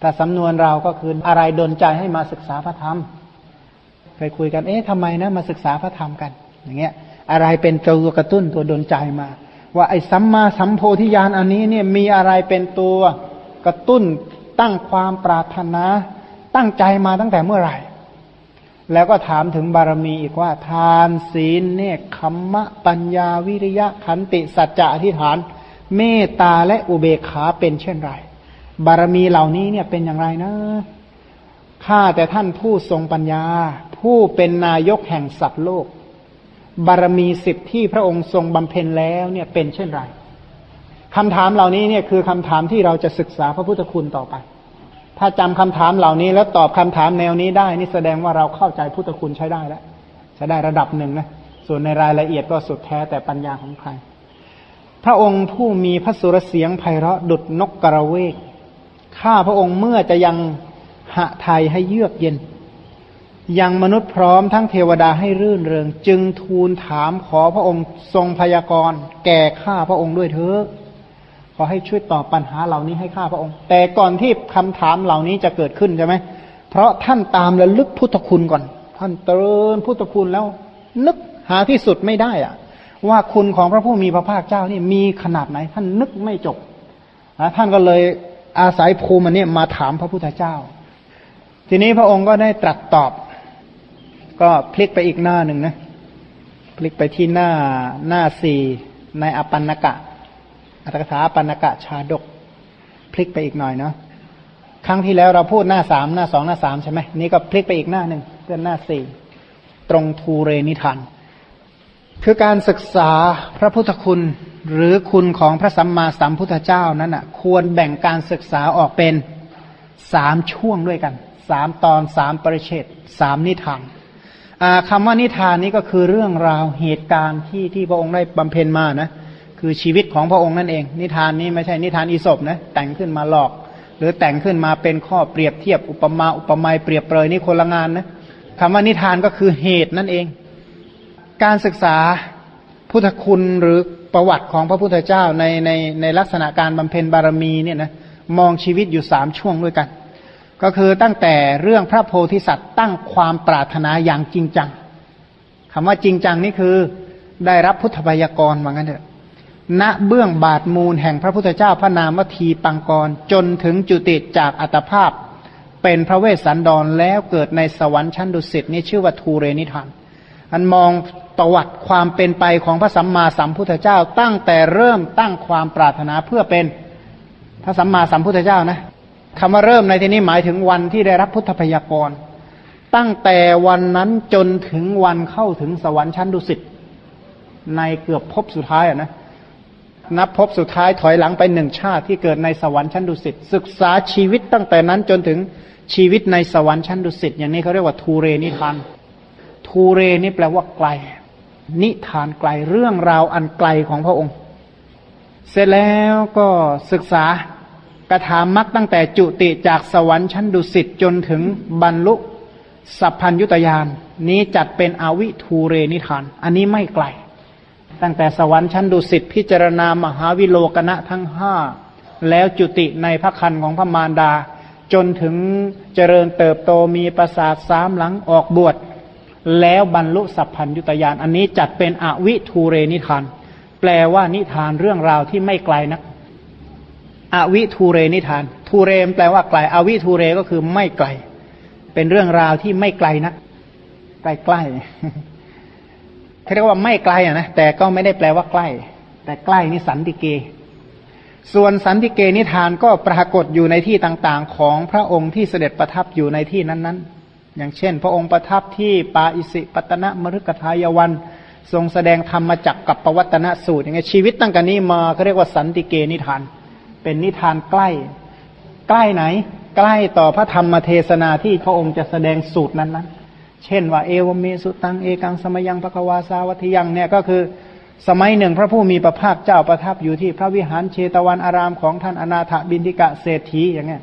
แต่สำนวนเราก็คืออะไรดนใจให้มาศึกษาพระธรรม เคยคุยกัน เอ๊ะทำไมนะมาศึกษาพระธรรมกัน อย่างเงี้ย อะไรเป็นตัวกระตุ้นตัวดนใจมา ว่าไอ้สัมมาสัมโพธิญาณอันนี้เนี่ยมีอะไรเป็นตัวกระตุ้นตั้งความปรารถนา ตั้งใจมาตั้งแต่เมื่อไหร่ แล้วก็ถามถึงบารมีอีกว่า ทานศีลเนี่ยคัมมะปัญญาวิริยะขันติสัจจะอธิษฐาน เมตตาและอุเบกขาเป็นเช่นไร บารมีเหล่านี้เนี่ยเป็นอย่างไรนะข้าแต่ท่านผู้ทรงปัญญา ผู้เป็นนายกแห่งสัตว์โลก บารมีสิบที่พระองค์ทรงบำเพ็ญแล้วเนี่ยเป็นเช่นไรคำถามเหล่านี้เนี่ยคือคำถามที่เราจะศึกษาพระพุทธคุณต่อไป ถ้าจำคำถามเหล่านี้แล้วตอบคำถามแนวนี้ได้ นี่แสดงว่าเราเข้าใจพุทธคุณใช้ได้แล้วใช้ได้ระดับหนึ่งนะส่วนในรายละเอียดก็สุดแท้แต่ปัญญาของใคร พระองค์ผู้มีพระสุรเสียงไพเราะดุดนกกระเวก ข้าพระองค์เมื่อจะยังหะไทยให้เยือกเย็น ยังมนุษย์พร้อมทั้งเทวดาให้รื่นเริง จึงทูลถามขอพระองค์ทรงพยากรณ์แก่ข้าพระองค์ด้วยเถอะขอให้ช่วยตอบปัญหาเหล่านี้ให้ข้าพระองค์ แต่ก่อนที่คำถามเหล่านี้จะเกิดขึ้นใช่ไหมเพราะท่านตามระลึกพุทธคุณก่อน ท่านเตือนพุทธคุณแล้ว นึกหาที่สุดไม่ได้อะว่าคุณของพระผู้มีพระภาคเจ้านี่มีขนาดไหน ท่านนึกไม่จบท่านก็เลย อาศัยภูมิเนี้มาถามพระพุทธเจ้า ทีนี้พระองค์ก็ได้ตรัสตอบ ก็พลิกไปอีกหน้าหนึ่งนะ พลิกไปที่หน้าหน้าสี่ในอปันนกะ อัตถกถาปันกะชาดก พลิกไปอีกหน่อยเนาะครั้งที่แล้วเราพูดหน้าสามหน้าสองหน้าสามใช่ไหมนี่ก็พลิกไปอีกหน้าหนึ่งเป็นหน้าสี่ตรงทูเรนิทาน คือการศึกษาพระพุทธคุณหรือคุณของพระสัมมาสัมพุทธเจ้านั้นอะ ควรแบ่งการศึกษาออกเป็นสามช่วงด้วยกันสามตอนสามปริเชตสามนิทานคำว่านิทานนี้ก็คือเรื่องราวเหตุการณ์ที่ที่พระองค์ได้บำเพ็ญมานะ คือชีวิตของพระองค์นั่นเอง นิทานนี้ไม่ใช่นิทานอีศบนะแต่งขึ้นมาหลอก หรือแต่งขึ้นมาเป็นข้อเปรียบเทียบอุปมาอุปไมยเปรียบเปรยนี่คนละงานนะคำว่านิทานก็คือเหตุนั่นเอง การศึกษาพุทธคุณหรือประวัติของพระพุทธเจ้าในในในลักษณะการบำเพ็ญบารมีเนี่ยนะมองชีวิตอยู่สามช่วงด้วยกัน ก็คือตั้งแต่เรื่องพระโพธิสัตว์ตั้งความปรารถนาอย่างจริงจังคำว่าจริงจังนี่คือได้รับพุทธพยากรว่างั้นเถอะณเบื้องบาทมูลแห่งพระพุทธเจ้าพระนามวทีปังกร จนถึงจุติจากอัตภาพ เป็นพระเวสสันดรแล้วเกิดในสวรรค์ชั้นดุสิตนี่ชื่อว่าทูเรนิทานอันมอง ประวัติความเป็นไปของพระสัมมาสัมพุทธเจ้า ตั้งแต่เริ่มตั้งความปรารถนาเพื่อเป็นพระสัมมาสัมพุทธเจ้านะคำว่าเริ่มในที่นี้หมายถึงวันที่ได้รับพุทธพยากร ตั้งแต่วันนั้นจนถึงวันเข้าถึงสวรรค์ชั้นดุสิตในเกือบพบสุดท้ายอะนะนับพบสุดท้ายถอยหลังไปหนึ่งชาติที่เกิดในสวรรค์ชั้นดุสิตศึกษาชีวิตตั้งแต่นั้นจนถึงชีวิตในสวรรค์ชั้นดุสิตอย่างนี้เขาเรียกว่าทูเรนิทาน ทูเรนี่แปลว่าไกล นิทานไกลเรื่องราวอันไกลของพระองค์ เสร็จแล้วก็ศึกษากระถามมักตั้งแต่จุติจากสวรรค์ชั้นดุสิตจนถึงบรรลุสัพพัญยุตยานนี้จัดเป็นอวิทูเรนิทาน อันนี้ไม่ไกล ตั้งแต่สวรรค์ชั้นดุสิตพิจารณามหาวิโลกนะทั้งห้าแล้วจุติในพระคันของพระมารดา จนถึงเจริญเติบโตมีประสาทสามหลังออกบวช แล้วบรรลุสัพพัญยุตยานอันนี้จัดเป็นอวิทูเรนิทาน แปลว่านิทานเรื่องราวที่ไม่ไกลนัก อวิทูเรนิทาน ทูเรมแปลว่าไกล อวิทูเรก็คือไม่ไกล เป็นเรื่องราวที่ไม่ไกลนัก ใกล้ๆเขาเรียกว่าไม่ไกลอะนะแต่ก็ไม่ได้แปลว่าใกล้ แต่ใกล้นี่สันติเก ส่วนสันติเกนิทานก็ปรากฏอยู่ในที่ต่างๆ ของพระองค์ที่เสด็จประทับอยู่ในที่นั้นๆ อย่างเช่น พระองค์ประทับที่ปาอิสิปตนะมฤกทายวัน ทรงแสดงธรรมจักกับปวัตนสูตรอย่างเงี้ยชีวิตตั้งแต่นี้มาเขาเรียกว่าสันติเกนิทาน เป็นนิทานใกล้ ใกล้ไหน ใกล้ต่อพระธรรมเทศนาที่พระองค์จะแสดงสูตรนั้นๆ เช่นว่าเอวเมสุตังเอกังสมยังพระควาสาวัตยังเนี่ยก็คือสมัยหนึ่งพระผู้มีพระภาคเจ้าประทับอยู่ที่พระวิหารเชตวันอารามของท่านอนาถบินทิกะเศรษฐีอย่างเงี้ย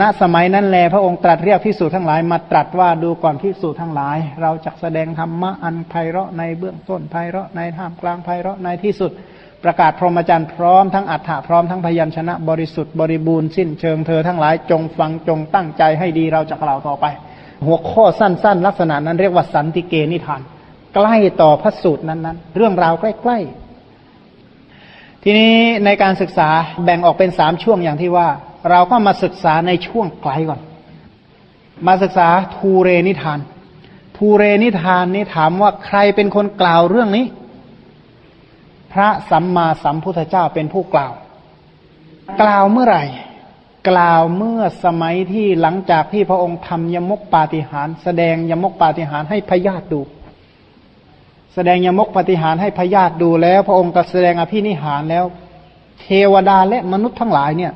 ณสมัยนั้นแลพระองค์ตรัสเรียกพิสูจทั้งหลายมาตรัสว่าดูก่อนพิสูจทั้งหลาย เราจะแสดงธรรมะอันไพเราะในเบื้องต้นไพเราะในท่ามกลางไพเราะในที่สุด ประกาศพรหมจรรย์พร้อมทั้งอัฏฐะพร้อมทั้งพยัญชนะบริสุทธิ์บริบูรณ์สิ้นเชิงเธอทั้งหลายจงฟังจงตั้งใจให้ดีเราจะกล่าวต่อไป หัวข้อสั้น ๆ ลักษณะนั้นเรียกว่าสันติเกนิทาน ใกล้ต่อพระสูตรนั้นๆ เรื่องราวใกล้ๆทีนี้ในการศึกษาแบ่งออกเป็นสามช่วงอย่างที่ว่า เราก็มาศึกษาในช่วงไกลก่อน มาศึกษาทูเรนิทาน ทูเรนิทานนี้ถามว่าใครเป็นคนกล่าวเรื่องนี้ พระสัมมาสัมพุทธเจ้าเป็นผู้กล่าว กล่าวเมื่อไหร่ กล่าวเมื่อสมัยที่หลังจากที่พระองค์ทำยมกปาฏิหารแสดงยมกปาฏิหารให้พญาติดูแสดงยมกปาฏิหารให้พญาติดูแล้ว พระองค์ก็แสดงอภินิหารแล้ว เทวดาและมนุษย์ทั้งหลายเนี่ย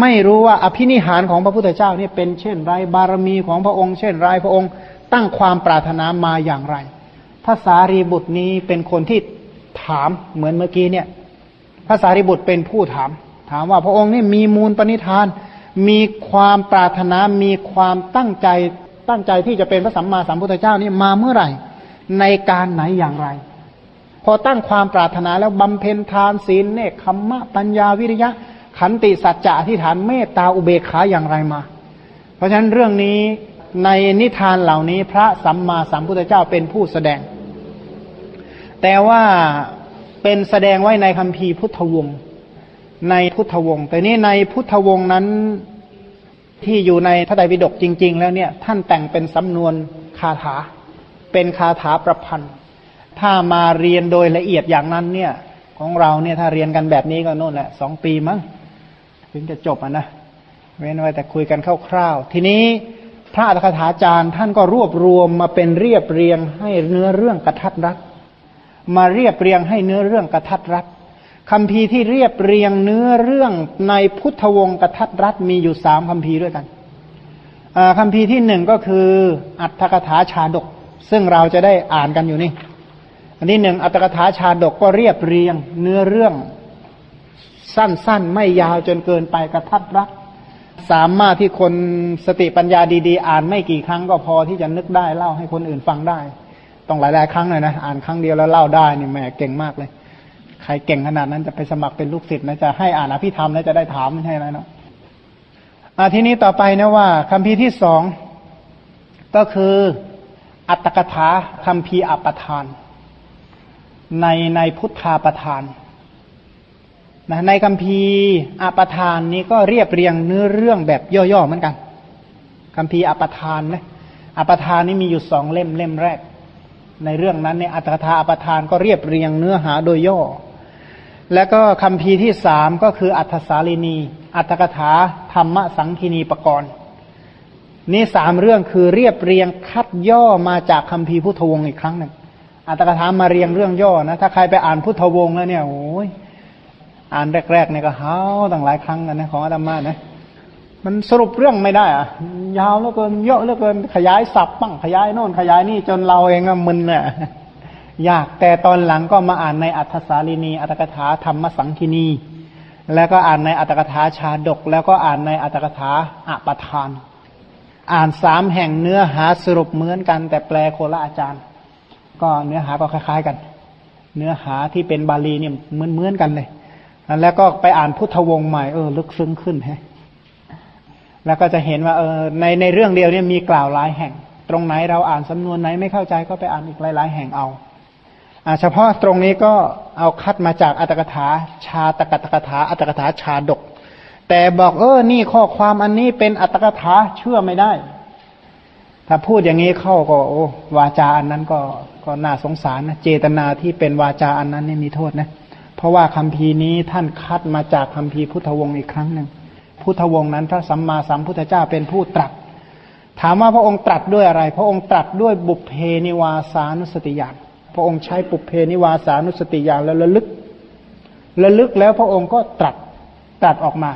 ไม่รู้ว่าอภินิหารของพระพุทธเจ้าเนี่ยเป็นเช่นไรบารมีของพระองค์ เช่นไรพระองค์ตั้งความปรารถนามาอย่างไรภาษารีบุตรนี้เป็นคนที่ถามเหมือนเมื่อกี้เนี่ยภาษารีบุตรเป็นผู้ถาม ถามว่าพระองค์นี่มีมูลปณิธาน มีความปรารถนามีความตั้งใจตั้งใจที่จะเป็นพระสัมมาสัมพุทธเจ้านี่มาเมื่อไหร่ ในการไหนอย่างไร พอตั้งความปรารถนาแล้วบำเพ็ญทานศีลเนคขมมะปัญญาวิริยะ ขันติสัจจะที่ฐานเมตตาอุเบกขาอย่างไรมา เพราะฉะนั้นเรื่องนี้ในนิทานเหล่านี้พระสัมมาสัมพุทธเจ้าเป็นผู้แสดง แต่ว่าเป็นแสดงไว้ในคำพีพุทธวงศ์ในพุทธวงศ์แต่นี้ในพุทธวงศ์นั้นที่อยู่ในพระไตรปิฎกจริง ๆ แล้วเนี่ย ท่านแต่งเป็นสำนวนคาถา เป็นคาถาประพันธ์ ถ้ามาเรียนโดยละเอียดอย่างนั้นเนี่ย ของเราเนี่ยถ้าเรียนกันแบบนี้ก็โน่นแหละสองปีมั้ง ถึงจะจบอะนะเว้นไว้แต่คุยกันคร่าวๆทีนี้พระอัฏฐถาจารย์ท่านก็รวบรวมมาเป็นเรียบเรียงให้เนื้อเรื่องกระทัดรัดมาเรียบเรียงให้เนื้อเรื่องกระทัดรัดคำพีที่เรียบเรียงเนื้อเรื่องในพุทธวงศ์กระทัดรัดมีอยู่สามคำพีด้วยกันคำพีที่หนึ่งก็คืออัตถกถาชาดก ซึ่งเราจะได้อ่านกันอยู่นี่ อันที่หนึ่งอัตถกถาชาดกก็เรียบเรียงเนื้อเรื่อง สั้น ๆ ไม่ยาวจนเกินไปกระทัดรัดสามารถที่คนสติปัญญาดีๆ อ่านไม่กี่ครั้งก็พอที่จะนึกได้เล่าให้คนอื่นฟังได้ ต้องหลายๆครั้งเลยนะ อ่านครั้งเดียวแล้วเล่าได้นี่แหมเก่งมากเลย ใครเก่งขนาดนั้นจะไปสมัครเป็นลูกศิษย์นะจะให้อ่านอภิธรรมแล้วจะได้ถามไม่ใช่ไหมเนาะอาทีนี้ต่อไปนะว่าคำพีที่สองก็คืออัตตกถาคำพีอัปทาน ในในพุทธาประทาน นะในคำพีอัปทานนี้ก็เรียบเรียงเนื้อเรื่องแบบย่อๆเหมือนกันคำพีอัปทานนะอัปทานนี้มีอยู่สองเล่มเล่มแรก ในเรื่องนั้นเนี่ยอัตถาอัปทานก็เรียบเรียงเนื้อหาโดยย่อ แล้วก็คำพีที่สามก็คืออัตสาลินี อัตถกถาธรรมสังคีนีปกรณ์นี่สามเรื่องคือเรียบเรียงคัดย่อมาจากคำพีพุทธวงศ์อีกครั้งหนึ่งอัตถกถามาเรียงเรื่องย่อนะถ้าใครไปอ่านพุทธวงศ์แล้วเนี่ยโอ้ย อ่านแรกๆเนี่ยก็เฮาตั้งหลายครั้งกันนะของอาตมานะมันสรุปเรื่องไม่ได้อะยาวเหลือเกินเยอะเหลือเกินขยายสับบ้างขยายโน่นขยายนี่จนเราเองก็มึนเนี่ยยากแต่ตอนหลังก็มาอ่านในอัธสาลีนี อัตถกถาธรรมสังคีนีแล้วก็อ่านในอัตถกถาชาดก แล้วก็อ่านในอัตถกถาอปทาน อ่านสามแห่งเนื้อหาสรุปเหมือนกัน แต่แปลโคละอาจารย์ ก็เนื้อหาก็คล้าย ๆกัน เนื้อหาที่เป็นบาลีเนี่ยเหมือนเหมือนกันเลย แล้วก็ไปอ่านพุทธวงศ์ใหม่เออลึกซึ้งขึ้นฮะแล้วก็จะเห็นว่าเออในในเรื่องเดียวเนี่ยมีกล่าวหลายแห่ง ตรงไหนเราอ่านสำนวนไหนไม่เข้าใจก็ไปอ่านอีกหลาย ๆ แห่งเอาอาเฉพาะตรงนี้ก็เอาคัดมาจากอัตถกถาชาตกตกถาอัตถกถาชาดก แต่บอกเออนี่ข้อความอันนี้เป็นอัตถกถาเชื่อไม่ได้ ถ้าพูดอย่างนี้เข้าก็โอ้วาจาอันนั้นก็ก็น่าสงสารนะเจตนาที่เป็นวาจาอันนั้นนี่มีโทษนะ เพราะว่าคำพีนี้ท่านคัดมาจากคำพีพุทธวงศ์อีกครั้งหนึ่ง พุทธวงศ์นั้นพระสัมมาสัมพุทธเจ้าเป็นผู้ตรัส ถามว่าพระองค์ตรัสด้วยอะไร พระองค์ตรัสด้วยบุพเพนิวาสานุสติญาณ พระองค์ใช้บุพเพนิวาสานุสติญาณแล้วระลึก ระลึกแล้วพระองค์ก็ตรัส ตรัสออกมา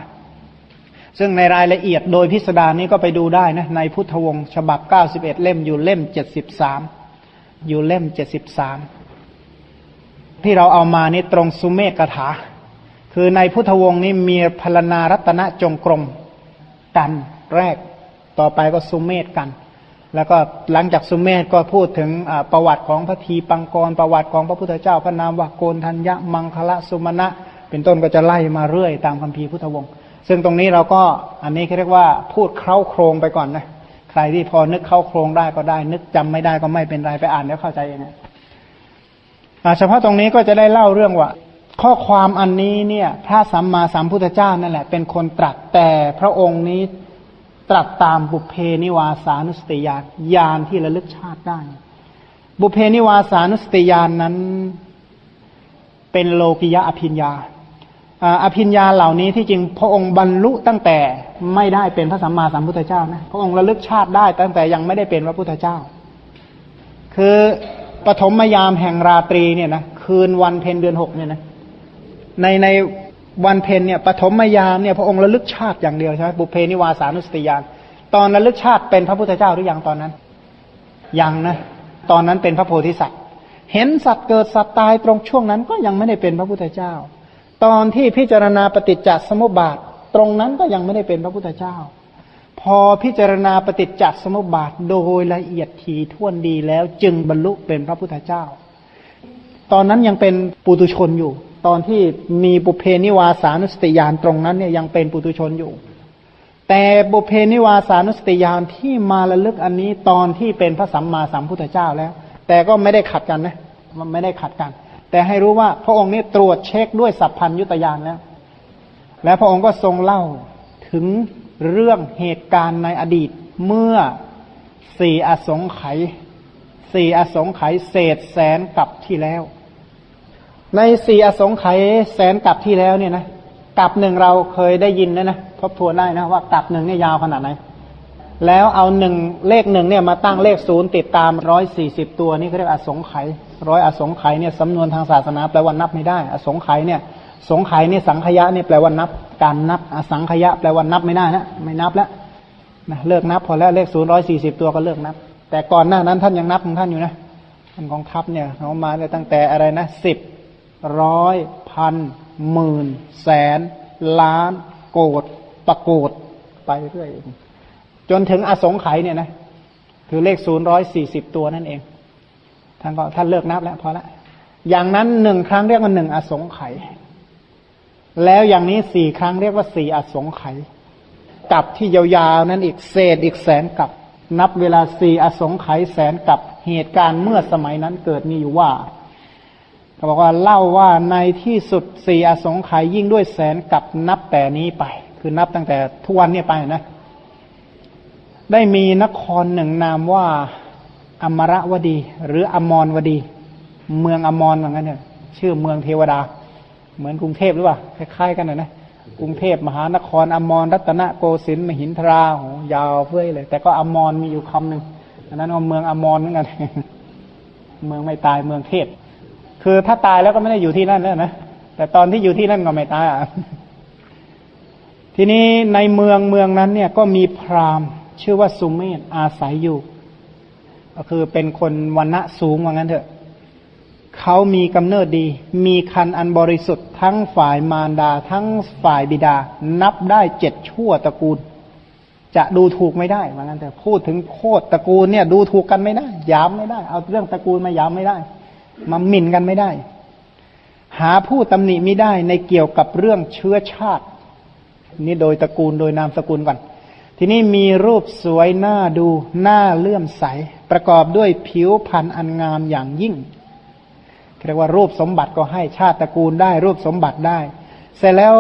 ซึ่งในรายละเอียดโดยพิสดารนี้ก็ไปดูได้นะ ในพุทธวงศ์ฉบับเก้าสิบเอ็ดเล่มอยู่เล่มเจ็ดสิบสามอยู่เล่มเจ็ดสิบสาม ที่เราเอามานี่ตรงสุเมฆกถา คือในพุทธวงศ์นี้มีพลนารัตนจงกรมกันแรก ต่อไปก็สุเมธกัน แล้วก็หลังจากสุเมธก็พูดถึงประวัติของพระทีปังกร ประวัติของพระพุทธเจ้าพระนามวโกนทัญญะมังคละสุมาณะเป็นต้นก็จะไล่มาเรื่อยตามคัมภีร์พุทธวงศ์ซึ่งตรงนี้เราก็อันนี้เขาเรียกว่าพูดเคล้าโครงไปก่อนนะใครที่พอนึกเข้าโครงได้ก็ได้ นึกจำไม่ได้ก็ไม่เป็นไรไปอ่านแล้วเข้าใจเองนะ เฉพาะตรงนี้ก็จะได้เล่าเรื่องว่า ข้อความอันนี้เนี่ย พระสัมมาสัมพุทธเจ้านั่นแหละ เป็นคนตรัสแต่พระองค์นี้ตรัสตามบุเพนิวาสานุสติญาณญาณที่ระลึกชาติได้ บุเพนิวาสานุสติญาณนนั้นเป็นโลกิยะอภิญญาอภิญญาเหล่านี้ที่จริงพระองค์บรรลุตั้งแต่ไม่ได้เป็นพระสัมมาสัมพุทธเจ้านะพระองค์ระลึกชาติได้ตั้งแต่ยังไม่ได้เป็นพระพุทธเจ้า คือ ปฐมยามแห่งราตรีเนี่ยนะคืนวันเพ็ญเดือนหกเนี่ยนะในในวันเพ็ญเนี่ยปฐมยามเนี่ยพระองค์ระลึกชาติอย่างเดียวใช่ไหมบุเพนิวาสานุสติยานตอนระลึกชาติเป็นพระพุทธเจ้าหรือยังตอนนั้น ยังนะ ตอนนั้นเป็นพระโพธิสัตว์ เห็นสัตว์เกิดสัตว์ตายตรงช่วงนั้นก็ยังไม่ได้เป็นพระพุทธเจ้า ตอนที่พิจารณาปฏิจจสมุปบาท ตรงนั้นก็ยังไม่ได้เป็นพระพุทธเจ้า พอพิจารณาปฏิจจสมุปบาทโดยละเอียดถี่วนดีแล้วจึงบรรลุเป็นพระพุทธเจ้า ตอนนั้นยังเป็นปุตุชนอยู่ ตอนที่มีบุเพนิวาสานุสติยานตรงนั้นเนี่ยยังเป็นปุตุชนอยู่ แต่บุเพนิวาสานุสติยานที่มาระลึกอันนี้ตอนที่เป็นพระสัมมาสัมพุทธเจ้าแล้ว แต่ก็ไม่ได้ขัดกันนะมันไม่ได้ขัดกัน แต่ให้รู้ว่าพระองค์นี้ตรวจเช็คด้วยสัพพัญยุตยานแล้ว และพระองค์ก็ทรงเล่าถึง เรื่องเหตุการณ์ในอดีตเมื่อสี่อสงไขยสี่อสงไขยเศษแสนกับที่แล้ว ในสี่อสงไขยแสนกับที่แล้วเนี่ยนะกับหนึ่งเราเคยได้ยินนะนะทบทวนได้นะว่ากับหนึ่งเนี่ยยาวขนาดไหนแล้วเอาหนึ่งเลขหนึ่งเนี่ยมาตั้งเลขศูนย์ติดตามร้อยสี่สิบตัวนี่เขาเรียกอสงไขยร้อยอสงไขยเนี่ยสำนวนทางศาสนาแปลว่านับไม่ได้ อสงไขยเนี่ย สงไขยเนี่ยสังขยะเนี่ยแปลว่านับ การนับอสังขยะแปลว่านับไม่ได้นะไม่นับแล้วนะเลิกนับพอแล้วเลขศูนย์ร้อยสี่สิบตัวก็เลิกนับ แต่ก่อนหน้านั้นท่านยังนับของท่านอยู่นะท่านกองทัพเนี่ยเขามาตั้งแต่อะไรนะสิบร้อยพันหมื่น แสน ล้าน โกดประโกดไปเรื่อยจนถึงอสงไขยเนี่ยนะคือเลขศูนย์ร้อยสี่สิบตัวนั่นเองท่านก็ท่านเลิกนับแล้วพอละอย่างนั้นหนึ่งครั้งเรียกว่าหนึ่งอสงไขย แล้วอย่างนี้สี่ครั้งเรียกว่าสี่อสงไขยกับที่ยาวๆนั้นอีกเศษอีกแสนกับ นับเวลาสี่อสงไขยแสนกับเหตุการณ์เมื่อสมัยนั้นเกิดมีอยู่ว่าเขาบอกว่าเล่าว่าในที่สุดสี่อสงไขยยิ่งด้วยแสนกับนับแต่นี้ไป คือนับตั้งแต่ทุกวันเนี่ยไปนะ ได้มีนครหนึ่งนามว่าอมรวดี หรืออมรวดี เมืองอมรเหมือนกันเนี่ยชื่อเมืองเทวดา เหมือนกรุงเทพหรือเปล่าคล้ายๆกันนะนะกรุงเทพมหานครอมรรัตนโกสินทร์มหินทราโหยาวเพื่อเลย แต่ก็อมรมีอยู่คำหนึ่งอันนั้นว่าเมืองอมรเหมือนกัน เมืองไม่ตายเมืองเทพคือถ้าตายแล้วก็ไม่ได้อยู่ที่นั่นแล้วนะแต่ตอนที่อยู่ที่นั่นก็ไม่ตายอะทีนี้ในเมืองเมืองนั้น เนี่ยก็มีพราหมณ์ ชื่อว่าสุเมธอาศัยอยู่ ก็คือเป็นคนวันณะสูงว่างั้นเถอะ เขามีกำเนิดดี มีคันอันบริสุทธิ์ทั้งฝ่ายมารดา ทั้งฝ่ายบิดา นับได้เจ็ดชั่วตระกูล จะดูถูกไม่ได้ว่างั้นแต่พูดถึงโคตรตระกูลเนี่ย ดูถูกกันไม่ได้ย้ำไม่ได้ เอาเรื่องตระกูลมาย้ำไม่ได้มาหมิ่นกันไม่ได้ หาผู้ตำหนิไม่ได้ในเกี่ยวกับเรื่องเชื้อชาติ นี่โดยตระกูลโดยนามสกุลก่อนทีนี้มีรูปสวยหน้าดูหน้าเลื่อมใส ประกอบด้วยผิวพรรณอันงามอย่างยิ่ง เรียกว่ารูปสมบัติก็ให้ชาติตระกูลได้ รูปสมบัติได้ เสร็จแล้ว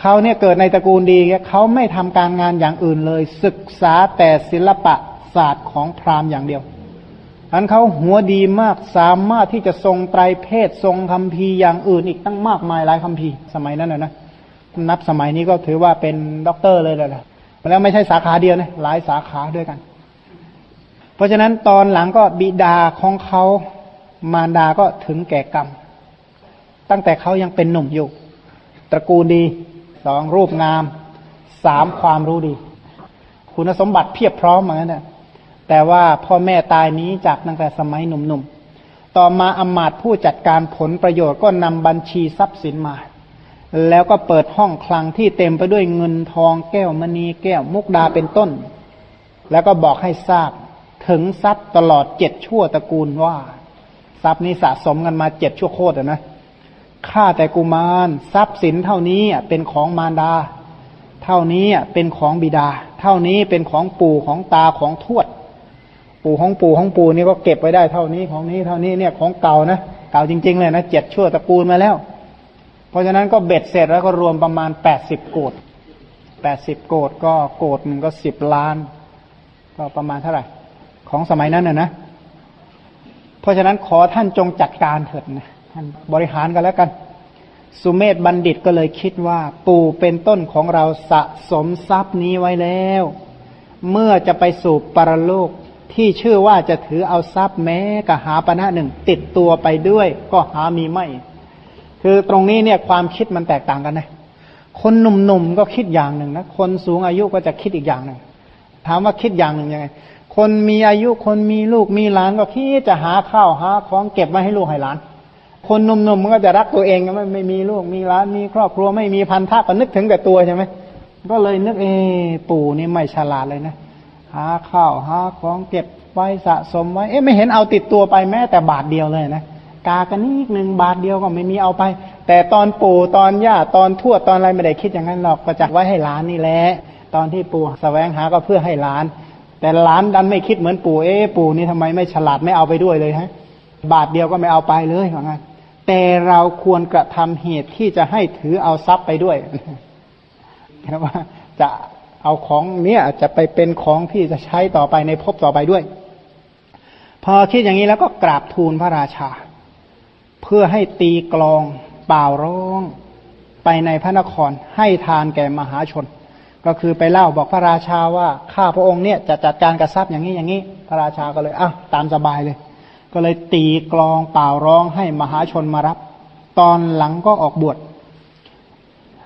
เขาเนี่ยเกิดในตระกูลดีเขาไม่ทำการงานอย่างอื่นเลย ศึกษาแต่ศิลปะศาสตร์ของพราหมณ์อย่างเดียวอันเขาหัวดีมากสามารถที่จะทรงไตรเพศทรงคำพีอย่างอื่นอีกตั้งมากมายหลายคำพีสมัยนั้นนะนะนับสมัยนี้ก็ถือว่าเป็นด็อกเตอร์เลยแหละแล้วไม่ใช่สาขาเดียวนะหลายสาขาด้วยกัน เพราะฉะนั้นตอนหลังก็บิดาของเขา มารดาก็ถึงแก่กรรม ตั้งแต่เขายังเป็นหนุ่มอยู่ ตระกูลดีสองรูปงามสามความรู้ดี คุณสมบัติเพียบพร้อมเหมือนกันนะแต่ว่าพ่อแม่ตายนี้จากตั้งแต่สมัยหนุ่มๆ ต่อมาอมาตผู้จัดการผลประโยชน์ก็นำบัญชีทรัพย์สินมา แล้วก็เปิดห้องคลังที่เต็มไปด้วยเงินทองแก้วมณีแก้วมุกดาเป็นต้น แล้วก็บอกให้ทราบถึงทรัพย์ตลอดเจ็ดชั่วตระกูลว่า ทรัพย์นี้สะสมกันมาเจ็ดชั่วโคตรนะข้าแต่กุมารทรัพย์สินเท่านี้เป็นของมารดา เท่านี้เป็นของบิดา เท่านี้เป็นของปู่ของตาของทวด ปู่ของปู่ของปู่นี่ก็เก็บไว้ได้เท่านี้ของนี้เท่านี้เนี่ยของเก่านะเก่าจริง ๆ เลยนะเจ็ดชั่วตระกูลมาแล้ว เพราะฉะนั้นก็เบ็ดเสร็จแล้วก็รวมประมาณแปดสิบโกดแปดสิบโกดก็โกดหนึ่งก็สิบล้าน ก็ประมาณเท่าไหร่ ของสมัยนั้นน่ะนะ เพราะฉะนั้นขอท่านจงจัดการเถิดนะท่านบริหารกันแล้วกัน สุเมธบัณฑิตก็เลยคิดว่า ปู่เป็นต้นของเราสะสมทรัพย์นี้ไว้แล้ว เมื่อจะไปสู่ปรโลกที่ชื่อว่าจะถือเอาทรัพย์แม้กหาปณะหนึ่ง ติดตัวไปด้วยก็หามีไม่ คือตรงนี้เนี่ยความคิดมันแตกต่างกันนะ คนหนุ่มๆก็คิดอย่างหนึ่งนะ คนสูงอายุก็จะคิดอีกอย่างหนึ่ง ถามว่าคิดอย่างหนึ่งยังไง คนมีอายุคนมีลูกมีหลานก็คิดจะหาข้าวหาของเก็บไว้ให้ลูกให้หลาน คนหนุ่มๆมันก็จะรักตัวเองไม่ไม่มีลูกมีหลานมีครอบครัวไม่มีพันธะก็นึกถึงแต่ตัวใช่ไหมก็เลยนึกเอปู่นี่ไม่ฉลาดเลยนะหาข้าวหาของเก็บไว้สะสมไว้เอ๊ะไม่เห็นเอาติดตัวไปแม้แต่บาทเดียวเลยนะกากันนิดหนึ่งบาทเดียวก็ไม่มีเอาไป แต่ตอนปู่ตอนย่าตอนทวดตอนอะไรไม่ได้คิดอย่างนั้นหรอกก็จักไว้ให้หลานนี่แหละตอนที่ปู่แสวงหาก็เพื่อให้หลาน แต่หลานดันไม่คิดเหมือนปู่เอ๊ปู่นี่ทำไมไม่ฉลาดไม่เอาไปด้วยเลยฮะ บาทเดียวก็ไม่เอาไปเลยว่างั้นแต่เราควรกระทำเหตุที่จะให้ถือเอาทรัพย์ไปด้วยแค่ว่าจะเอาของเนี้ยจะไปเป็นของที่จะใช้ต่อไปในภพต่อไปด้วย พอคิดอย่างนี้แล้วก็กราบทูลพระราชา เพื่อให้ตีกลองเป่าร้อง ไปในพระนครให้ทานแก่มหาชน ก็คือไปเล่าบอกพระราชาว่าข้าพระองค์เนี่ยจะจัดการกระซับอย่างนี้อย่างนี้ พระราชาก็เลยอ้าวตามสบายเลย ก็เลยตีกลองเป่าร้องให้มหาชนมารับ ตอนหลังก็ออกบวช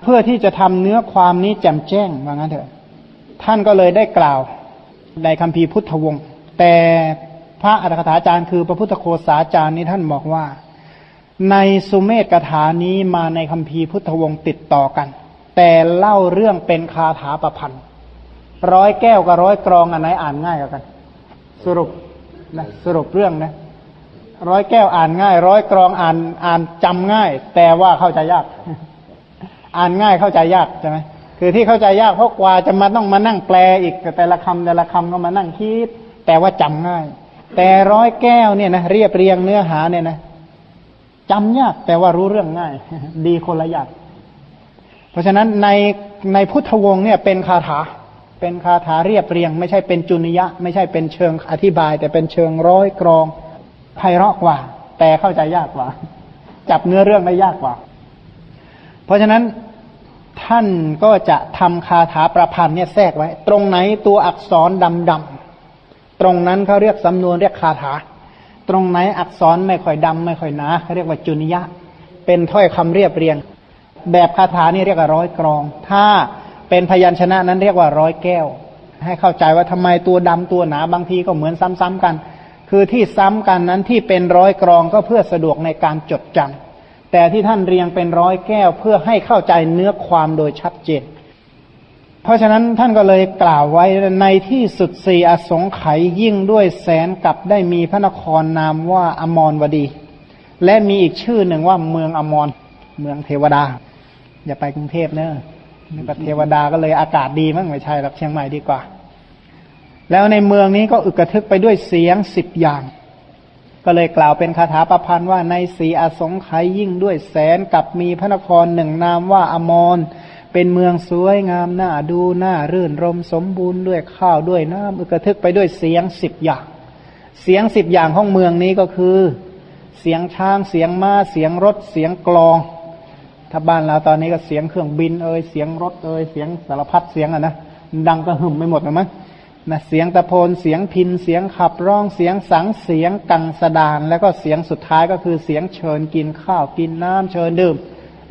เพื่อที่จะทำเนื้อความนี้แจ่มแจ้งว่างั้นเถอะ ท่านก็เลยได้กล่าวในคำพีพุทธวงศ์แต่พระอัฏฐกถาจารย์คือพระพุทธโคสาจารย์นี้ท่านบอกว่า ในสุเมธกถานี้มาในคำพีพุทธวงศ์ติดต่อกัน แต่เล่าเรื่องเป็นคาถาประพันธ์ร้อยแก้วกับร้อยกรองอันไหนอ่านง่ายกว่ากัน สรุปนะสรุปเรื่องนะร้อยแก้วอ่านง่าย ร้อยกรองอ่านอ่านจำง่าย แต่ว่าเข้าใจยาก อ่านง่ายเข้าใจยากใช่ไหมคือที่เข้าใจยากเพราะกว่าจะมาต้องมานั่งแปลอีกแต่ละคำแต่ละคำก็มานั่งคิด แต่ว่าจำง่าย แต่ร้อยแก้วเนี่ยนะเรียบเรียงเนื้อหาเนี่ยนะจำยากแต่ว่ารู้เรื่องง่าย ดีคนละอย่าง เพราะฉะนั้นในในพุทธวงศ์เนี่ยเป็นคาถา เป็นคาถาเรียบเรียง ไม่ใช่เป็นจุนิยะ ไม่ใช่เป็นเชิงอธิบาย แต่เป็นเชิงร้อยกรองไพเราะกว่า แต่เข้าใจยากกว่า จับเนื้อเรื่องได้ยากกว่า เพราะฉะนั้นท่านก็จะทำคาถาประพันธ์เนี่ยแทรกไว้ ตรงไหนตัวอักษรดำๆตรงนั้นเขาเรียกสำนวนเรียกคาถา ตรงไหนอักษรไม่ค่อยดำไม่ค่อยหนาเขาเรียกว่าจุนิยะ เป็นถ้อยคำเรียบเรียง แบบคาถานี่เรียกว่าร้อยกรอง ถ้าเป็นพยัญชนะนั้นเรียกว่าร้อยแก้ว ให้เข้าใจว่าทำไมตัวดำตัวหนาบางทีก็เหมือนซ้ำๆกัน คือที่ซ้ำกันนั้นที่เป็นร้อยกรองก็เพื่อสะดวกในการจดจำแต่ที่ท่านเรียงเป็นร้อยแก้วเพื่อให้เข้าใจเนื้อความโดยชัดเจน เพราะฉะนั้นท่านก็เลยกล่าวไว้ในที่สุดสี่อสงไขยยิ่งด้วยแสนกับได้มีพระนครนามว่าอมรวดี และมีอีกชื่อหนึ่งว่าเมืองอมรเมืองเทวดา อย่าไปกรุงเทพเนอะนี่ประเทวดาก็เลยอากาศดีมั้งไม่ใช่หรอกเชียงใหม่ดีกว่า แล้วในเมืองนี้ก็อึกระทึกไปด้วยเสียงสิบอย่าง ก็เลยกล่าวเป็นคาถาประพันธ์ว่าในสีอสงไขยยิ่งด้วยแสนกับมีพระนครหนึ่งนามว่าอมรเป็นเมืองสวยงามน่าดูน่ารื่นรมสมบูรณ์ด้วยข้าวด้วยน้ำอึกระทึกไปด้วยเสียงสิบอย่าง เสียงสิบอย่างของเมืองนี้ก็คือ เสียงช้างเสียงม้าเสียงรถเสียงกลอง ถ้าบ้านเราตอนนี้ก็เสียงเครื่องบินเอ่ยเสียงรถเอ่ยเสียงสารพัดเสียงอะนะดังกระหึ่มไม่หมดนะมั้งนะเสียงตะโพนเสียงพินเสียงขับร้องเสียงสังเสียงกังสดาน แล้วก็เสียงสุดท้ายก็คือเสียงเชิญกินข้าวกินน้ำเชิญดื่ม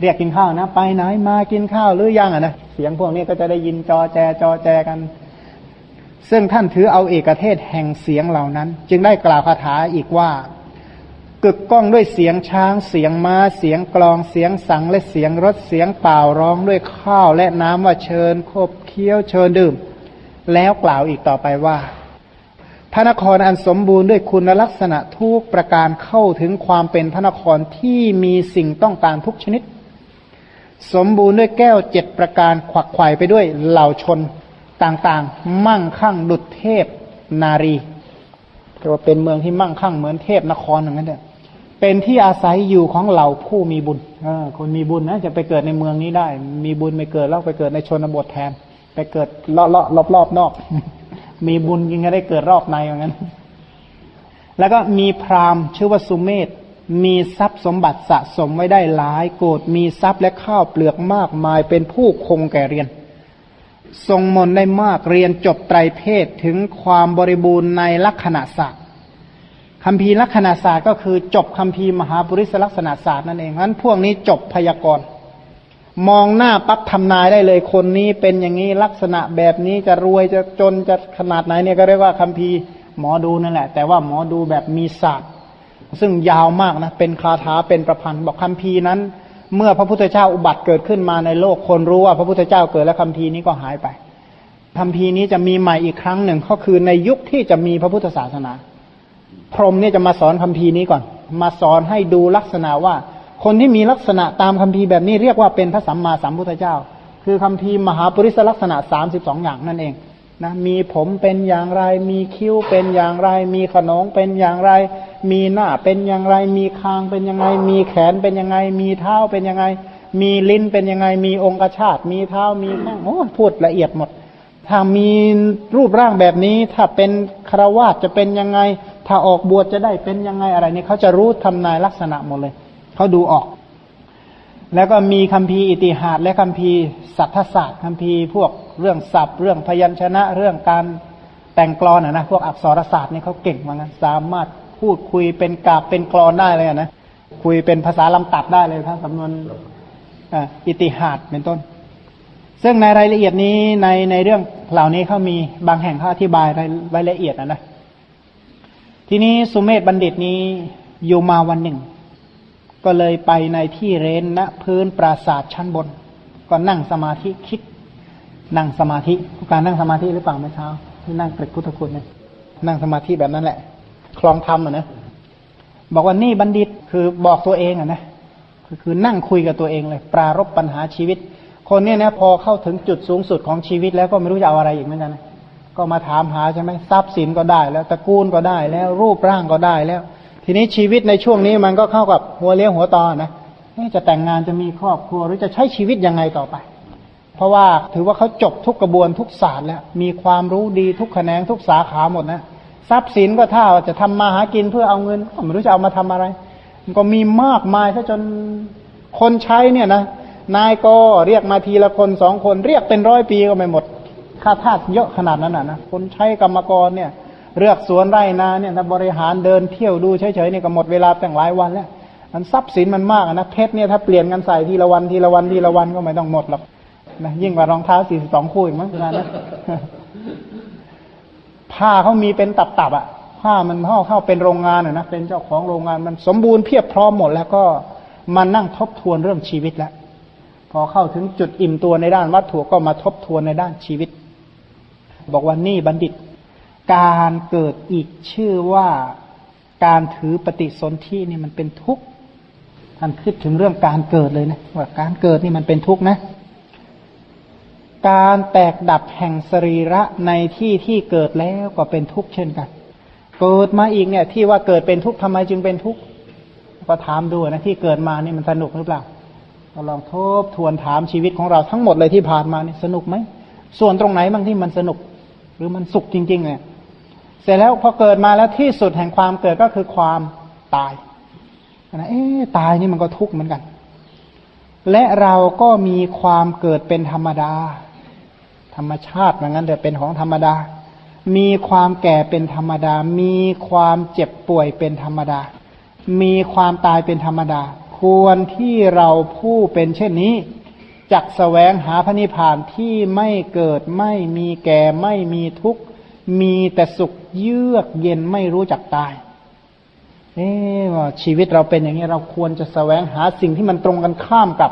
เรียกกินข้าวนะ ไปไหนมากินข้าวหรือยังอะนะเสียงพวกนี้ก็จะได้ยินจอแจจอแจกัน ซึ่งท่านถือเอาเอกเทศแห่งเสียงเหล่านั้น จึงได้กล่าวคาถาอีกว่า กึกก้องด้วยเสียงช้าง เสียงม้า เสียงกลอง เสียงสังและเสียงรถ เสียงเป่าร้องด้วยข้าวและน้ำว่าเชิญคบเคี้ยวเชิญดื่ม แล้วกล่าวอีกต่อไปว่า พระนครอันสมบูรณ์ด้วยคุณลักษณะทุกประการเข้าถึงความเป็นพระนครที่มีสิ่งต้องการทุกชนิด สมบูรณ์ด้วยแก้วเจ็ดประการขวักไขว่ไปด้วยเหล่าชนต่างๆ มั่งคั่งดุจเทพนารีเรียกว่าเป็นเมืองที่มั่งคั่งเหมือนเทพนครอย่างนั้นเถอะ เป็นที่อาศัยอยู่ของเหล่าผู้มีบุญอคนมีบุญนะจะไปเกิดในเมืองนี้ได้ มีบุญไม่เกิดแล้วไปเกิดในชนบทแทน ไปเกิดเลาะเลาะรอบรอบนอก มีบุญยังไงได้เกิดรอบในอย่างนั้น แล้วก็มีพราหมณ์ชื่อว่าสุเมธมีทรัพย์สมบัติสะสมไว้ได้หลาย โกดมีทรัพย์และข้าวเปลือกมากมายเป็นผู้คงแก่เรียน ทรงมนได้มากเรียนจบไตรเพศถึงความบริบูรณ์ในลักษณะศาส ตร์คำพีลักษณะศาสตร์ก็คือจบคำพีมหาปริศลักษณะศาสตร์นั่นเองนั้นพวกนี้จบพยากรณ์มองหน้าปั๊บทำนายได้เลยคนนี้เป็นอย่างนี้ลักษณะแบบนี้จะรวยจะจนจะขนาดไหนเนี่ยก็เรียกว่าคำพีหมอดูนั่นแหละ แต่ว่าหมอดูแบบมีศาสตร์ ซึ่งยาวมากนะเป็นคาถาเป็นประพันธ์บอกคำพีนั้น เมื่อพระพุทธเจ้าอุบัติเกิดขึ้นมาในโลกคนรู้ว่าพระพุทธเจ้าเกิดแล้วคำพีนี้ก็หายไปคำพีนี้จะมีใหม่อีกครั้งหนึ่งก็คือในยุคที่จะมีพระพุทธศาสนา พรหมเนี่ยจะมาสอนคัมภีร์นี้ก่อน มาสอนให้ดูลักษณะว่า คนที่มีลักษณะตามคัมภีร์แบบนี้เรียกว่าเป็นพระสัมมาสัมพุทธเจ้า คือคัมภีร์มหาปริศลักษณะสามสิบสองอย่างนั่นเองนะมีผมเป็นอย่างไร มีคิ้วเป็นอย่างไร มีขนงเป็นอย่างไร มีหน้าเป็นอย่างไร มีคางเป็นยังไง มีแขนเป็นยังไง มีเท้าเป็นยังไง มีลิ้นเป็นยังไง มีองค์ชาติ มีเท้ามีแข้งโอ้พูดละเอียดหมด ถ้ามีรูปร่างแบบนี้ ถ้าเป็นครวาสจะเป็นยังไง ถ้าออกบวชจะได้เป็นยังไงอะไรนี่เขาจะรู้ทำนายลักษณะหมดเลยเขาดูออก แล้วก็มีคัมภีร์อิติหาสและคัมภีร์สัทธศาสตร์คัมภีร์พวกเรื่องศัพท์ เรื่องพยัญชนะเรื่องการแต่งกลอนนะพวกอักษรศาสตร์นี่เขาเก่งมากนะสามารถพูดคุยเป็นกาบเป็นกรอนได้เลยนะคุยเป็นภาษาลำตัดได้เลยถ้าสำนวนอิติหาสเป็นต้น ซึ่งในรายละเอียดนี้ในในเรื่องเหล่านี้เขามีบางแห่งเขาอธิบายรายละเอียดนะนะ ทีนี้สุเมธบัณฑิตนี้อยู่มาวันหนึ่ง ก็เลยไปในที่เร้นณพื้นปราสาทชั้นบน ก็นั่งสมาธิคิด นั่งสมาธิการนั่งสมาธิหรือเปล่าเมื่อเช้าที่นั่งเกรกพุทธคุณเนี่ยนั่งสมาธิแบบนั้นแหละ คลองธรรมอะนะบอกว่านี่บัณฑิตคือบอกตัวเองอะนะคือคือนั่งคุยกับตัวเองเลย ปรารบปัญหาชีวิต คนเนี้ยนะพอเข้าถึงจุดสูงสุดของชีวิตแล้วก็ไม่รู้จะเอาอะไรอีกเหมือนกันนะ ก็มาถามหาใช่ไหมทรัพย์สินก็ได้ แล้วตระกูลก็ได้ แล้วรูปร่างก็ได้แล้ว ทีนี้ชีวิตในช่วงนี้มันก็เข้ากับหัวเลี้ยงหัวตอนะจะแต่งงานจะมีครอบครัวหรือจะใช้ชีวิตยังไงต่อไป เพราะว่าถือว่าเขาจบทุกกระบวนทุกศาสตร์แล้วมีความรู้ดีทุกแขนงทุกสาขาหมดนะทรัพย์สินก็ถ้าจะทำมาหากินเพื่อเอาเงินก็ไม่รู้จะเอามาทำอะไร มันก็มีมากมายถ้าจนคนใช้เนี่ยนะนายก็เรียกมาทีละคนสองคนเรียกเป็นร้อยปีก็ไม่หมด ค่าทาสเยอะขนาดนั้นนะคนใช้กรรมกรเนี่ยเลือกสวนไร่นาเนี่ยถ้าบริหารเดินเที่ยวดูเฉยๆเนี่ยก็หมดเวลาตั้งหลายวันแล้วมันทรัพย์สินมันมากนะเพชรเนี่ยถ้าเปลี่ยนกันใส่ทีละวันทีละวันทีละวันก็ไม่ต้องหมดหรอกนะยิ่งกว่ารองเท้าสี่สิบสองคู่อีกมั้งนะผ้าเขามีเป็นตับๆอะผ้ามันเข้าเข้าเป็นโรงงานอะนะเป็นเจ้าของโรงงานมันสมบูรณ์เพียบพร้อมหมด แล้วก็มานั่งทบทวนเรื่องชีวิตแล้วพอเข้าถึงจุดอิ่มตัวในด้านวัตถุก็มาทบทวนในด้านชีวิต บอกว่านี่บัณฑิต การเกิดอีกชื่อว่าการถือปฏิสนธินี่มันเป็นทุกข์ท่านคิดถึงเรื่องการเกิดเลยนะว่าการเกิดนี่มันเป็นทุกข์นะ การแตกดับแห่งสรีระในที่ที่เกิดแล้วก็เป็นทุกข์เช่นกัน เกิดมาอีกเนี่ย ที่ว่าเกิดเป็นทุกข์ทำไมจึงเป็นทุกข์ก็ถามดูนะที่เกิดมานี่มันสนุกหรือเปล่าเราลองทบทวนถามชีวิตของเราทั้งหมดเลยที่ผ่านมานี่สนุกไหมส่วนตรงไหนบ้างที่มันสนุก หรือมันสุขจริงๆเนี่ยเสร็จแล้วพอเกิดมาแล้วที่สุดแห่งความเกิดก็คือความตายนะเอ๊ตายนี่มันก็ทุกข์เหมือนกัน และเราก็มีความเกิดเป็นธรรมดา ธรรมชาติเหมือนกันแต่เป็นของธรรมดา มีความแก่เป็นธรรมดา มีความเจ็บป่วยเป็นธรรมดา มีความตายเป็นธรรมดา ควรที่เราผู้เป็นเช่นนี้ จักแสวงหาพระนิพพานที่ไม่เกิดไม่มีแก่ไม่มีทุกข์ มีแต่สุขเยือกเย็นไม่รู้จักตายเอ๊ว่ชีวิตเราเป็นอย่างนี้เราควรจะแสวงหาสิ่งที่มันตรงกันข้ามกับ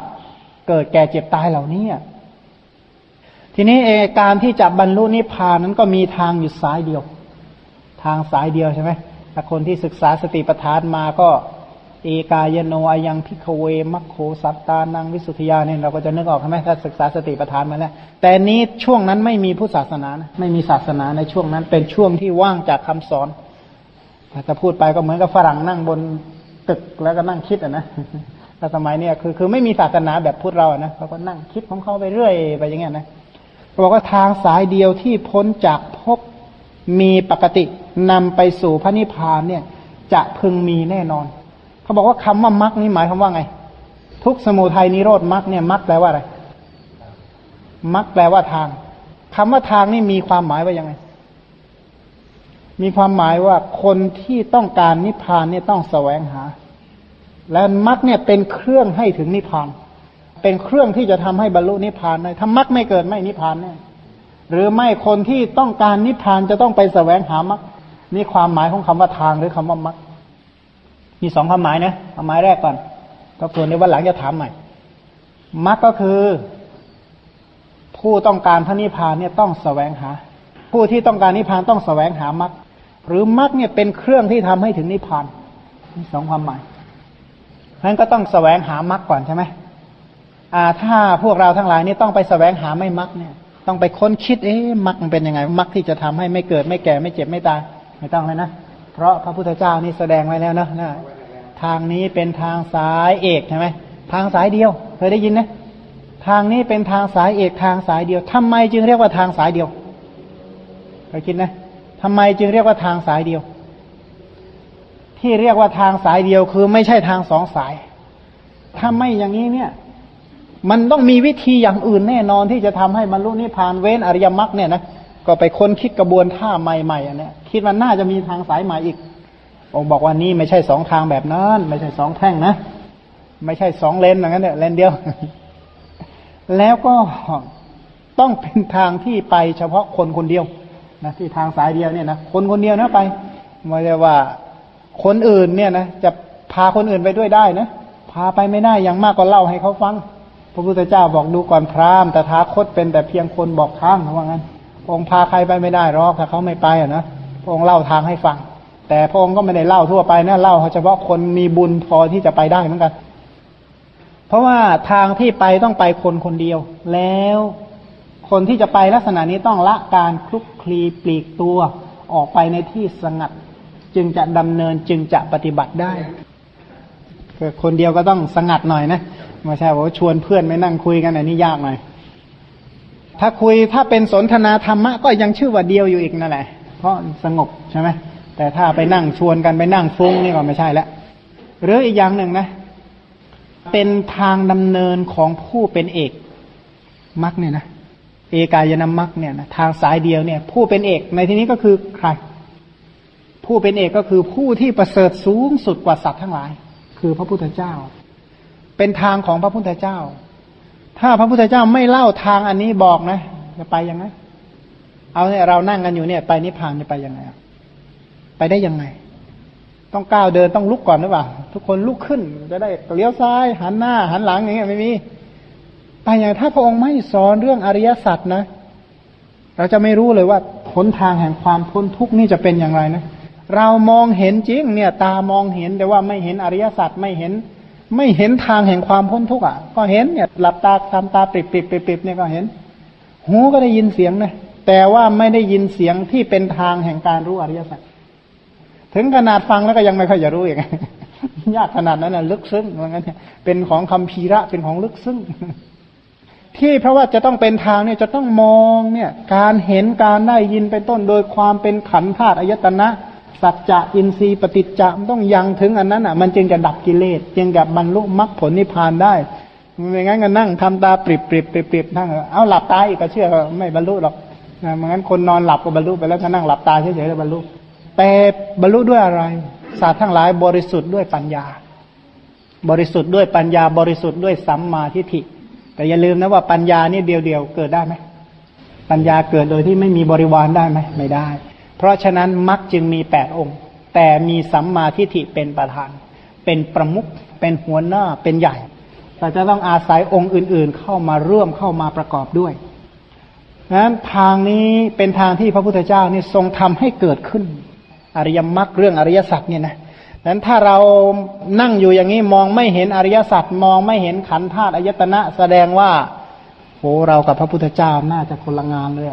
เกิดแก่เจ็บตายเหล่านี้ทีนี้เอการที่จะบรรลุนิพพานนั้นก็มีทางอยู่สายเดียว ทางสายเดียวใช่ไหมถ้าคนที่ศึกษาสติปัฏฐานมาก็ เอกายโนอายังพิกเวมัคโคสัตตานังวิสุทธิยาเนี่ยเราก็จะนึกออกใช่ไหมถ้าศึกษาสติปัฏฐานมาแล้วแต่นี้ช่วงนั้นไม่มีผู้ศาสนานะไม่มีศาสนาในช่วงนั้น เป็นช่วงที่ว่างจากคำสอนถ้าพูดไปก็เหมือนกับฝรั่งนั่งบนตึกแล้วก็นั่งคิดอะนะแต่สมัยเนี้ยคือคือไม่มีศาสนาแบบพุทธเรานะเขาก็นั่งคิดของเขาไปเรื่อยไปอย่างเงี้ยนะบอกว่าทางสายเดียวที่พ้นจากภพมีปกตินำไปสู่พระนิพพานเนี่ย จะพึงมีแน่นอน เขาบอกว่าคำว่ามรรคนี่หมายความว่าไง ทุกสมุทัยนิโรธมรรคเนี่ยมรรคแปลว่าอะไรมรรคแปลว่าทางคำว่าทางนี่มีความหมายว่ายังไง มีความหมายว่าคนที่ต้องการนิพพานเนี่ยต้องแสวงหา และมรรคเนี่ยเป็นเครื่องให้ถึงนิพพาน เป็นเครื่องที่จะทำให้บรรลุนิพพานได้ถ้ามรรคไม่เกิดไม่นิพพานแน่หรือไม่คนที่ต้องการนิพพานจะต้องไปแสวงหามรรคนี่ความหมายของคำว่าทางหรือคำว่ามรรค มีสองความหมายนะความหมายแรกก่อน ก็ควรในวันหลังจะถามใหม่มรรคก็คือ ผู้ต้องการพระนิพพานเนี่ยต้องแสวงหา ผู้ที่ต้องการนิพพานต้องแสวงหามรรคหรือมรรคเนี่ยเป็นเครื่องที่ทำให้ถึงนิพพานมีสองความหมายเพราะนั้นก็ต้องแสวงหามรรคก่อนใช่ไหมอ่าถ้าพวกเราทั้งหลายนี่ต้องไปแสวงหาไม่มรรคเนี่ย ต้องไปค้นคิดเอ๊ะมรรคมันเป็นยังไงมรรคที่จะทำให้ไม่เกิดไม่แก่ไม่เจ็บไม่ตายไม่ต้องเลยนะ เพราะพระพุทธเจ้านี่แสดงไว้แล้วนะนะทางนี้เป็นทางสายเอกใช่ไหมทางสายเดียวเคยได้ยินนะทางนี้เป็นทางสายเอกทางสายเดียวทำไมจึงเรียกว่าทางสายเดียวเคยคิดนะทำไมจึงเรียกว่าทางสายเดียว ที่เรียกว่าทางสายเดียวคือไม่ใช่ทางสองสาย ถ้าไม่อย่างนี้เนี่ย มันต้องมีวิธีอย่างอื่นแน่นอนที่จะทำให้บรรลุนิพพานเว้นอริยมรรคเนี่ยนะ ก็ไปค้นคิดกระบวนท่าใหม่ๆอันนี้คิดว่าน่าจะมีทางสายใหม่อีกองบอกว่านี่ไม่ใช่สองทางแบบนั้น ไม่ใช่สองแท่งนะ ไม่ใช่สองเลนอย่างนั้นเนี่ยเลนเดียว แล้วก็ต้องเป็นทางที่ไปเฉพาะคนคนเดียวนะที่ทางสายเดียวเนี่ยนะคนคนเดียวนะไปไม่ใช่ว่าคนอื่นเนี่ยนะจะพาคนอื่นไปด้วยได้นะพาไปไม่ได้อย่างมากก็เล่าให้เขาฟัง พระพุทธเจ้าบอกดูก่อนพรามแต่ท้าคตเป็นแต่เพียงคนบอกทางว่างั้น องค์พาใครไปไม่ได้หรอกถ้าเขาไม่ไปอะนะพระองค์เล่าทางให้ฟัง แต่พระองค์ก็ไม่ได้เล่าทั่วไปนะเล่าเฉพาะคนมีบุญพอที่จะไปได้เหมือนกัน เพราะว่าทางที่ไปต้องไปคนคนเดียว แล้วคนที่จะไปลักษณะนี้ต้องละการคลุกคลีปลีกตัวออกไปในที่สงัด จึงจะดำเนินจึงจะปฏิบัติได้คนเดียวก็ต้องสงัดหน่อยนะไม่ใช่ว่าชวนเพื่อนไม่นั่งคุยกันอันนี้ยากหน่อย ถ้าคุยถ้าเป็นสนทนาธรรมะก็ยังชื่อว่าเดียวอยู่อีกนั่นแหละ เพราะสงบใช่ไหมแต่ถ้าไปนั่งชวนกันไปนั่งฟุ้งนี่ก็ไม่ใช่แล้วหรืออีกอย่างหนึ่งนะ เป็นทางดำเนินของผู้เป็นเอกมักเนี่ยนะเอกายนามักเนี่ยนะทางสายเดียวเนี่ย ผู้เป็นเอกในที่นี้ก็คือใคร ผู้เป็นเอกก็คือผู้ที่ประเสริฐสูงสุดกว่าสัตว์ทั้งหลาย คือพระพุทธเจ้า เป็นทางของพระพุทธเจ้า ถ้าพระพุทธเจ้าไม่เล่าทางอันนี้บอกนะจะไปยังไง เอาเนี่ยเรานั่งกันอยู่เนี่ย ไปนิพพานจะไปยังไงไปได้ยังไง ต้องก้าวเดินต้องลุกก่อนหรือเปล่าทุกคนลุกขึ้น จะได้เลี้ยวซ้าย หันหน้า หันหลังอย่างเงี้ยไม่มีไปอย่างถ้าพระองค์ไม่สอนเรื่องอริยสัจนะ เราจะไม่รู้เลยว่าหนทางแห่งความพ้นทุกข์นี่จะเป็นอย่างไรนะเรามองเห็นจริงเนี่ย ตามองเห็นแต่ว่าไม่เห็นอริยสัจไม่เห็น ไม่เห็นทางแห่งความพ้นทุกข์อะ ก็เห็นเนี่ยหลับตาทำตาปิดปิดปิดปิดเนี่ยก็เห็น หูก็ได้ยินเสียงนะแต่ว่าไม่ได้ยินเสียงที่เป็นทางแห่งการรู้อริยสัจถึงขนาดฟังแล้วก็ยังไม่ค่อยจะรู้องยากขนาดนั้นนะลึกซึ้งเหมือนกันเนี่ยเป็นของคำพีระเป็นของลึกซึ้งที่เพราะว่าจะต้องเป็นทางเนี่ยจะต้องมองเนี่ย การเห็นการได้ยินไปต้นโดยความเป็นขันธาตุอายตนะ สัจจะอินทรีย์ปฏิจจะมันต้องยังถึงอันนั้นอะ มันจึงจะดับกิเลสจึงจะบรรลุมรรคผลนิพพานได้ไม่งั้นก็นั่งทำตาปริบปริบปริบปริบนั่งเอาหลับตาอีกก็เชื่อไม่บรรลุหรอกไม่งั้นคนนอนหลับก็บรรลุไปแล้วถ้านั่งหลับตาเฉยๆแล้วบรรลุ แต่บรรลุด้วยอะไรศาสตร์ทั้งหลายบริสุทธิ์ด้วยปัญญา บริสุทธิ์ด้วยปัญญาบริสุทธิ์ด้วยสัมมาทิฏฐิ แต่อย่าลืมนะว่าปัญญานี่เดียวๆเกิดได้ไหมปัญญาเกิดโดยที่ไม่มีบริวารได้ไหมไม่ได้ เพราะฉะนั้นมรรคจึงมีแปดองค์ แต่มีสัมมาทิฏฐิเป็นประธาน เป็นประมุขเป็นหัวหน้าเป็นใหญ่แต่จะต้องอาศัยองค์อื่น ๆ เข้ามาร่วมเข้ามาประกอบด้วยนั้นทางนี้เป็นทางที่พระพุทธเจ้านี่ทรงทำให้เกิดขึ้น อริยมรรคเรื่องอริยสัจเนี่ยนะนั้นถ้าเรานั่งอยู่อย่างนี้มองไม่เห็นอริยสัจมองไม่เห็นขันธ์ธาตุอายตนะแสดงว่าโหเรากับพระพุทธเจ้าน่าจะคนละงานเลย